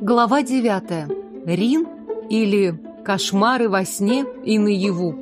Глава девятая. Рин или кошмары во сне и наяву.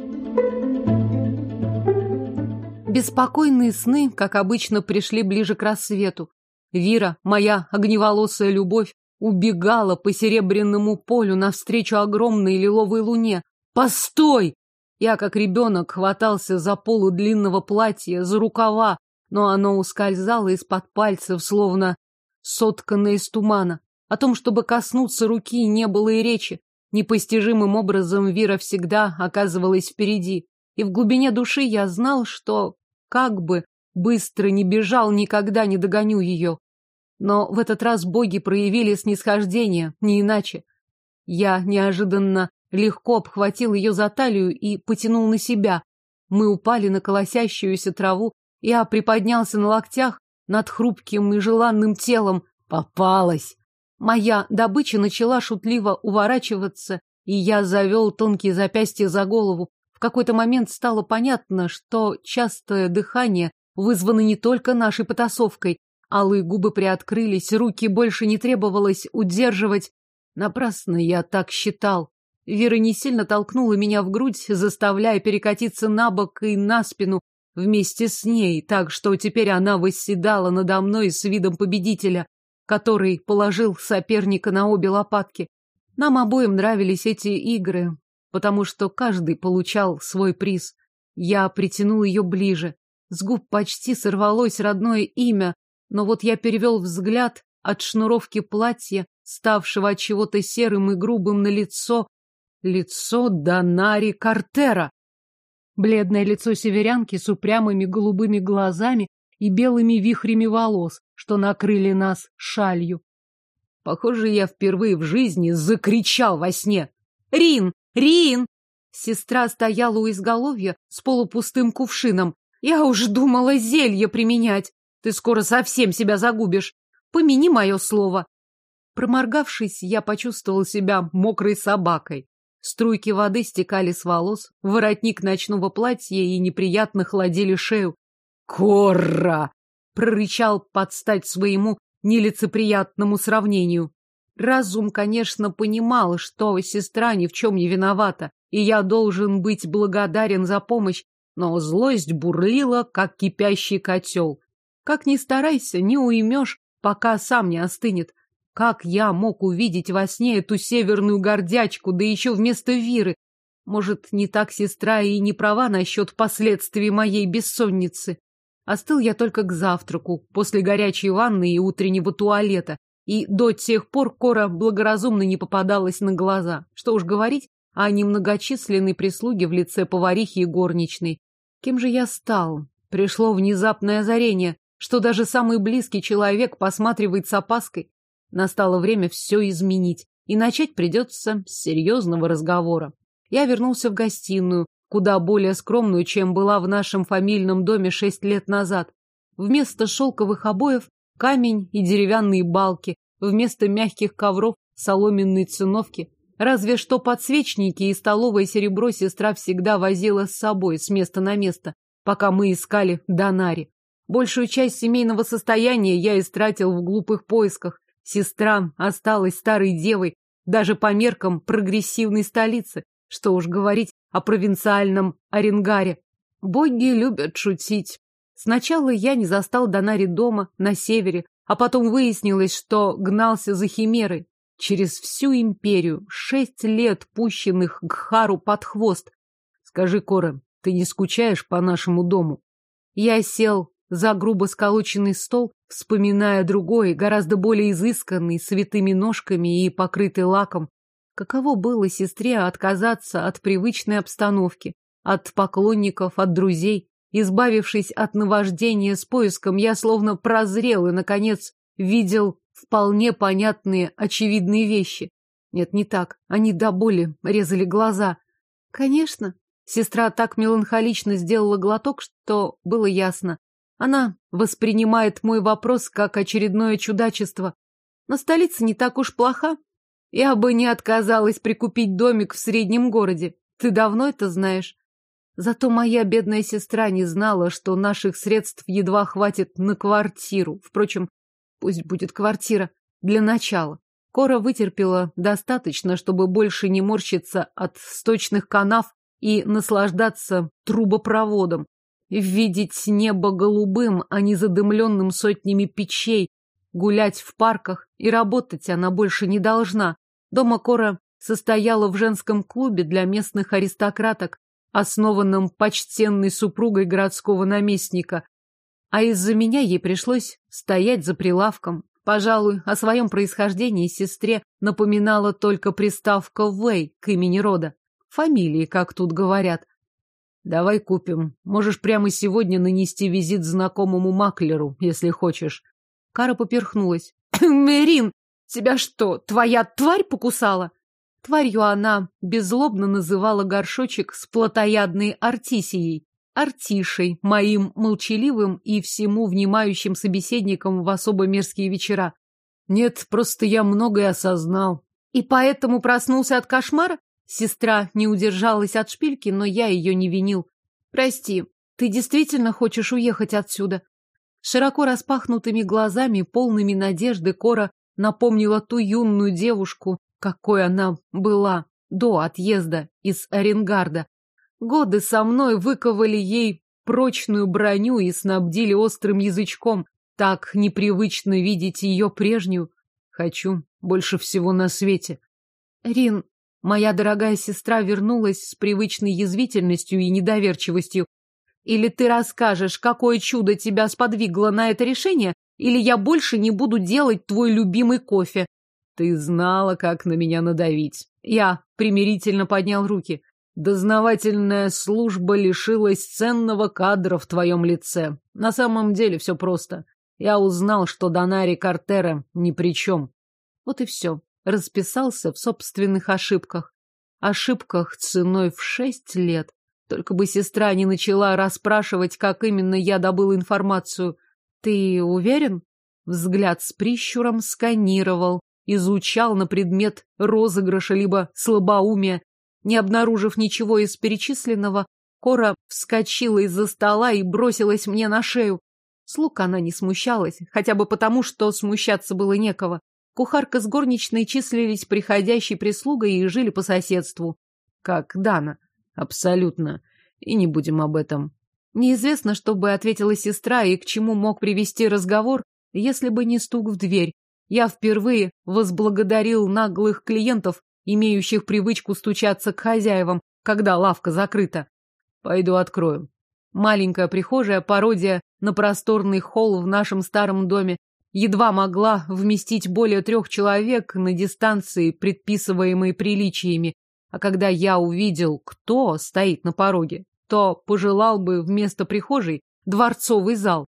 Беспокойные сны, как обычно, пришли ближе к рассвету. Вира, моя огневолосая любовь, убегала по серебряному полю навстречу огромной лиловой луне. «Постой!» Я, как ребенок, хватался за полу длинного платья, за рукава, но оно ускользало из-под пальцев, словно сотканное из тумана. О том, чтобы коснуться руки, не было и речи. Непостижимым образом Вира всегда оказывалась впереди. И в глубине души я знал, что, как бы быстро не бежал, никогда не догоню ее. Но в этот раз боги проявили снисхождение, не иначе. Я неожиданно легко обхватил ее за талию и потянул на себя. Мы упали на колосящуюся траву, я приподнялся на локтях над хрупким и желанным телом. Попалась! Моя добыча начала шутливо уворачиваться, и я завел тонкие запястья за голову. В какой-то момент стало понятно, что частое дыхание вызвано не только нашей потасовкой. Алые губы приоткрылись, руки больше не требовалось удерживать. Напрасно я так считал. Вера не сильно толкнула меня в грудь, заставляя перекатиться на бок и на спину вместе с ней, так что теперь она восседала надо мной с видом победителя, который положил соперника на обе лопатки. Нам обоим нравились эти игры, потому что каждый получал свой приз. Я притянул ее ближе. С губ почти сорвалось родное имя, но вот я перевел взгляд от шнуровки платья, ставшего от чего-то серым и грубым на лицо, лицо Донари Картера. Бледное лицо северянки с упрямыми голубыми глазами и белыми вихрями волос, что накрыли нас шалью. Похоже, я впервые в жизни закричал во сне. «Рин! Рин!» Сестра стояла у изголовья с полупустым кувшином. «Я уж думала зелье применять. Ты скоро совсем себя загубишь. Помяни мое слово». Проморгавшись, я почувствовал себя мокрой собакой. Струйки воды стекали с волос, воротник ночного платья и неприятно холодили шею. «Корра!» — прорычал под стать своему нелицеприятному сравнению. Разум, конечно, понимал, что сестра ни в чем не виновата, и я должен быть благодарен за помощь, но злость бурлила, как кипящий котел. Как ни старайся, не уймешь, пока сам не остынет. Как я мог увидеть во сне эту северную гордячку, да еще вместо Виры? Может, не так сестра и не права насчет последствий моей бессонницы? Остыл я только к завтраку, после горячей ванны и утреннего туалета, и до тех пор Кора благоразумно не попадалась на глаза. Что уж говорить о немногочисленной прислуге в лице поварихи и горничной. Кем же я стал? Пришло внезапное озарение, что даже самый близкий человек посматривает с опаской. Настало время все изменить, и начать придется с серьезного разговора. Я вернулся в гостиную, куда более скромную, чем была в нашем фамильном доме шесть лет назад. Вместо шелковых обоев камень и деревянные балки, вместо мягких ковров соломенные циновки. Разве что подсвечники и столовое серебро сестра всегда возила с собой с места на место, пока мы искали Донари. Большую часть семейного состояния я истратил в глупых поисках, Сестра осталась старой девой даже по меркам прогрессивной столицы. Что уж говорить о провинциальном Оренгаре. Боги любят шутить. Сначала я не застал Донари дома, на севере, а потом выяснилось, что гнался за химерой. Через всю империю, шесть лет пущенных к Хару под хвост. Скажи, Кора, ты не скучаешь по нашему дому? Я сел за грубо сколоченный стол, вспоминая другой, гораздо более изысканный, с витыми ножками и покрытый лаком. Каково было сестре отказаться от привычной обстановки, от поклонников, от друзей. Избавившись от наваждения с поиском, я словно прозрел и, наконец, видел вполне понятные, очевидные вещи. Нет, не так. Они до боли резали глаза. Конечно, сестра так меланхолично сделала глоток, что было ясно. Она воспринимает мой вопрос как очередное чудачество. Но столица не так уж плоха. Я бы не отказалась прикупить домик в среднем городе. Ты давно это знаешь? Зато моя бедная сестра не знала, что наших средств едва хватит на квартиру. Впрочем, пусть будет квартира. Для начала. Кора вытерпела достаточно, чтобы больше не морщиться от сточных канав и наслаждаться трубопроводом. Видеть небо голубым, а не задымленным сотнями печей, гулять в парках, и работать она больше не должна. Дома Кора состояла в женском клубе для местных аристократок, основанном почтенной супругой городского наместника, а из-за меня ей пришлось стоять за прилавком. Пожалуй, о своем происхождении сестре напоминала только приставка «Вэй» к имени рода. Фамилии, как тут говорят. Давай купим. Можешь прямо сегодня нанести визит знакомому маклеру, если хочешь. Кара поперхнулась. Мерин, тебя что, твоя тварь покусала? Тварью она беззлобно называла горшочек с плотоядной артисией. Артишей, моим молчаливым и всему внимающим собеседником в особо мерзкие вечера. Нет, просто я многое осознал. И поэтому проснулся от кошмара? Сестра не удержалась от шпильки, но я ее не винил. Прости, ты действительно хочешь уехать отсюда? Широко распахнутыми глазами, полными надежды, Кора напомнила ту юную девушку, какой она была до отъезда из Оренгарда. Годы со мной выковали ей прочную броню и снабдили острым язычком. Так непривычно видеть ее прежнюю. Хочу больше всего на свете. Рин, Моя дорогая сестра вернулась с привычной язвительностью и недоверчивостью. Или ты расскажешь, какое чудо тебя сподвигло на это решение, или я больше не буду делать твой любимый кофе. Ты знала, как на меня надавить. Я примирительно поднял руки. Дознавательная служба лишилась ценного кадра в твоем лице. На самом деле все просто. Я узнал, что Донари Картера ни при чем. Вот и все расписался в собственных ошибках. Ошибках ценой в шесть лет. Только бы сестра не начала расспрашивать, как именно я добыл информацию. Ты уверен? Взгляд с прищуром сканировал, изучал на предмет розыгрыша либо слабоумия. Не обнаружив ничего из перечисленного, Кора вскочила из-за стола и бросилась мне на шею. Слуг она не смущалась, хотя бы потому, что смущаться было некого. Кухарка с горничной числились приходящей прислугой и жили по соседству. Как Дана. Абсолютно. И не будем об этом. Неизвестно, что бы ответила сестра и к чему мог привести разговор, если бы не стук в дверь. Я впервые возблагодарил наглых клиентов, имеющих привычку стучаться к хозяевам, когда лавка закрыта. Пойду открою. Маленькая прихожая, пародия на просторный холл в нашем старом доме, едва могла вместить более трех человек на дистанции, предписываемой приличиями. А когда я увидел, кто стоит на пороге, то пожелал бы вместо прихожей дворцовый зал.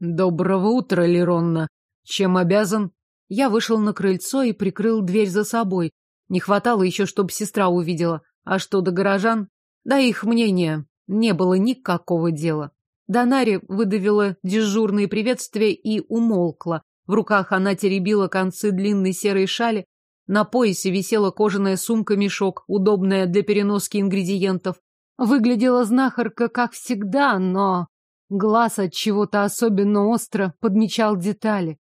Доброго утра, Леронна. Чем обязан? Я вышел на крыльцо и прикрыл дверь за собой. Не хватало еще, чтобы сестра увидела. А что до горожан? Да их мнения не было никакого дела. Донари выдавила дежурные приветствия и умолкла. В руках она теребила концы длинной серой шали. На поясе висела кожаная сумка-мешок, удобная для переноски ингредиентов. Выглядела знахарка, как всегда, но глаз от чего-то особенно остро подмечал детали.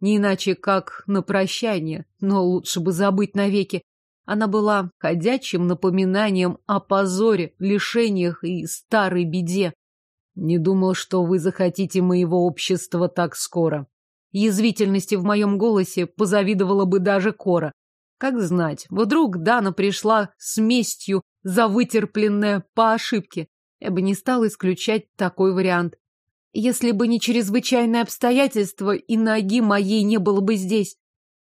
Не иначе, как на прощание, но лучше бы забыть навеки. Она была ходячим напоминанием о позоре, лишениях и старой беде. Не думал, что вы захотите моего общества так скоро. Язвительности в моем голосе позавидовала бы даже Кора. Как знать, вдруг Дана пришла с местью за вытерпленное по ошибке. Я бы не стал исключать такой вариант. Если бы не чрезвычайные обстоятельства, и ноги моей не было бы здесь.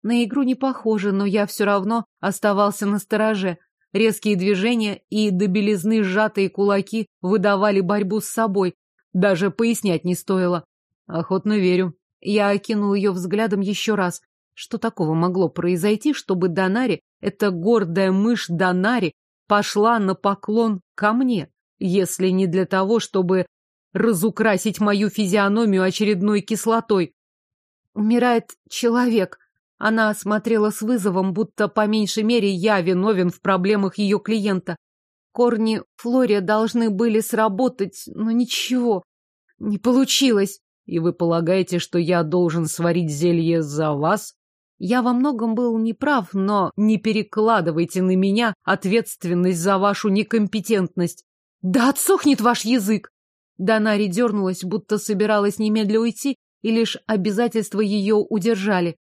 На игру не похоже, но я все равно оставался на стороже. Резкие движения и до белизны сжатые кулаки выдавали борьбу с собой. Даже пояснять не стоило. Охотно верю. Я окинул ее взглядом еще раз. Что такого могло произойти, чтобы Донари, эта гордая мышь Донари, пошла на поклон ко мне, если не для того, чтобы разукрасить мою физиономию очередной кислотой? Умирает человек, она смотрела с вызовом, будто по меньшей мере я виновен в проблемах ее клиента. Корни Флория должны были сработать, но ничего, не получилось. И вы полагаете, что я должен сварить зелье за вас? Я во многом был неправ, но не перекладывайте на меня ответственность за вашу некомпетентность. Да отсохнет ваш язык! Донари дернулась, будто собиралась немедля уйти, и лишь обязательства ее удержали.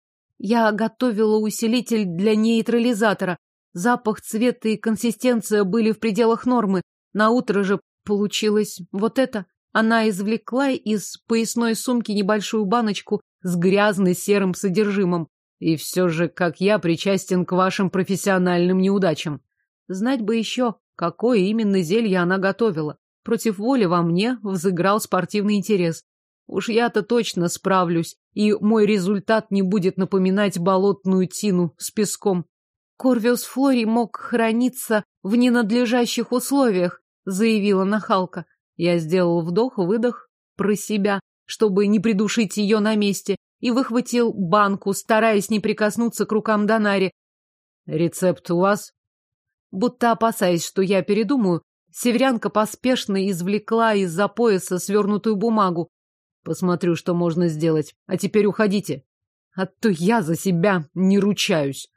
Я готовила усилитель для нейтрализатора. Запах, цвет и консистенция были в пределах нормы. На утро же получилось вот это. Она извлекла из поясной сумки небольшую баночку с грязно-серым содержимым. И все же, как я причастен к вашим профессиональным неудачам. Знать бы еще, какое именно зелье она готовила. Против воли во мне взыграл спортивный интерес. Уж я-то точно справлюсь, и мой результат не будет напоминать болотную тину с песком. Корвиус Флори мог храниться в ненадлежащих условиях, заявила нахалка. Я сделал вдох-выдох про себя, чтобы не придушить ее на месте, и выхватил банку, стараясь не прикоснуться к рукам Донари. «Рецепт у вас?» Будто опасаясь, что я передумаю, северянка поспешно извлекла из-за пояса свернутую бумагу. «Посмотрю, что можно сделать. А теперь уходите. А то я за себя не ручаюсь».